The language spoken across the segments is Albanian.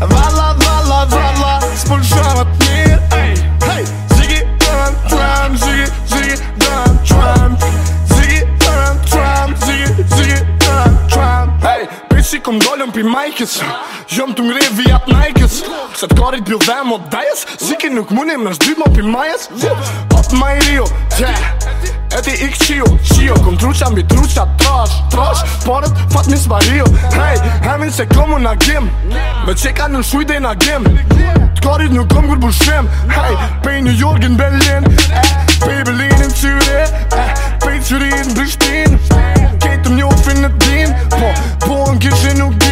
Valla, valla, valla S'pun shumët mirë Hey, hey Ziggy, turn, turn Ziggy, ziggy, turn, turn Ziggy, turn, turn Ziggy, ziggy, turn, turn Hey, bitchi kom dollëm pi majkës Jom të ngrej vijat najkës Se t'kari t'bil dhe mo dajës Ziggy nuk mune më shdy mo pi majës Pop my rio, yeah Eti ik qio, qio Kom truqa mbi truqa, trosh, trosh Porët, fat mis barrio, hey, hey se komu na gjem Me qeka në shuj dhe na gjem T'karit një kom kur bushem hey, Pej New York in Berlin eh, Pej Berlin in Qyre eh, Pej Qyri in Brishtin Ketëm një ofin në din Po, po në kishin nuk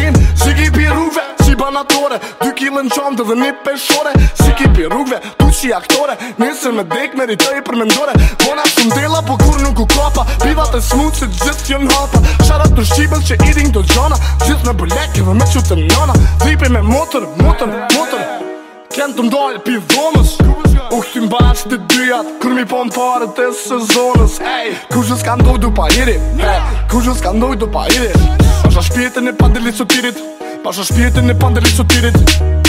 operatore Dy kilë në qomte dhe një peshore Si kipi rrugve, tu qi aktore Nisë me dek, meritoj i përmendore Bona së mdela, po kur nuk u kopa Pivat e smutë, se gjithë jën hapa Shara të shqibën që i ding do gjona Gjithë me bëllekë dhe me qutë njona Dhipi me motër, motër, motër Kënë të mdojlë pi dhomës U këti mbash të dyjat Kër mi pon pare të sezonës hey, Kushës ka ndoj du pa iri hey, Kushës ka ndoj du pa iri Asha shpjetën e Pa shumë e në pandër i sotirit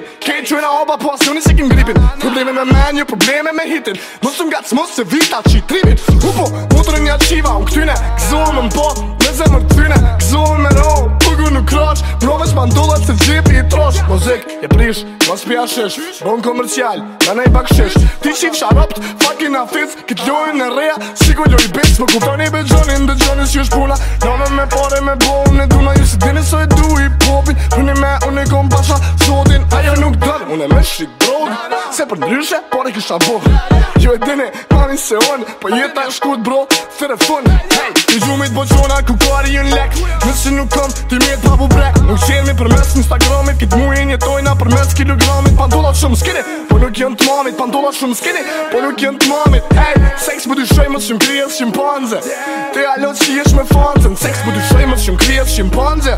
kicken Can't train a all but poor soon as you can grip it Probleme me man, jo probleme me hitin Musum gats, se vita qi trimit Hupo, motorin një qiva, u këtyne Gzohem në bot, me zemër tyne Gzohem me roll, në kroq Proveç ma ndullat se vjip i trosh Muzik, je prish, mos pja shesh Bon komercial, na i bak shesh Ti qif sharopt, fucking afiz Kit ljojnë e reja, si ku ljoj bitch Më po kuptoni be gjonin, dhe gjonin si është pula Dove me pare me bohën Ne duna ju se dini so e du i popin Hyni me, unë i kom pasha zotin Ajo nuk dërë, unë e me shik drog Se për ndryshe, pare kisha bo Jo e dini, mani se on Po jeta e shkut bro, thire fun Hey, ti gjumit bo qona, ku kari jën lek Nësi nuk kom, ti mjet tabu bre Nuk qenë mi për mes Instagramit Kit mu i njetojna për mes kilogramit Pa ndullat shumë skinny Po nuk jenë të mamit Pa ndullat shumë skinny Po nuk jenë të mamit Hey, sex për dy shëj më të shumë krijes shimpanze Te alo që jesh me fanze Sex për dy shëj më të shumë krijes shimpanze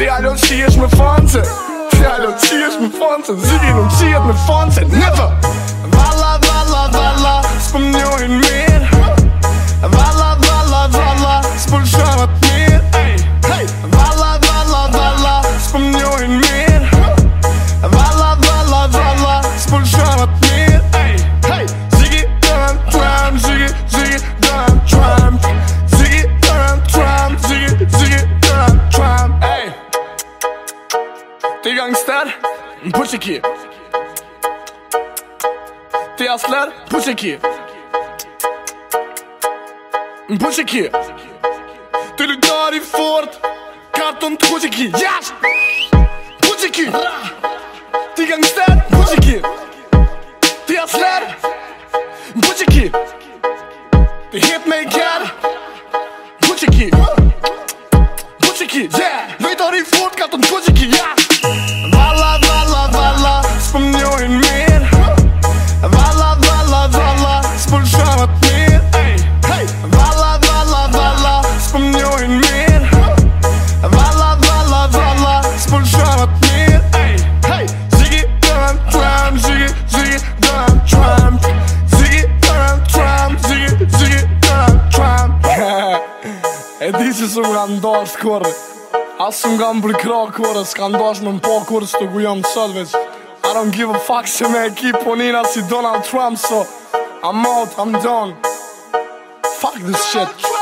Te alo që jesh me fanze Te alo që jesh me fanze Zyri nuk që jetë me fanze, Never Në për që ki Ti asler, për që ki Në për fort Karton të për që ki Jash Për që ki Ti gangster, për që ki Ti asler Në Ti hit me i kjer Për që ki Për që yeah Vejtari fort, karton të për E di që së më nga ndosh kërë Asë më nga më bërkra kërë Ska ndosh më në po kërë që të gujëm veç I don't give a fuck se me ekip po nina si Donald Trump so I'm out, I'm done Fuck this shit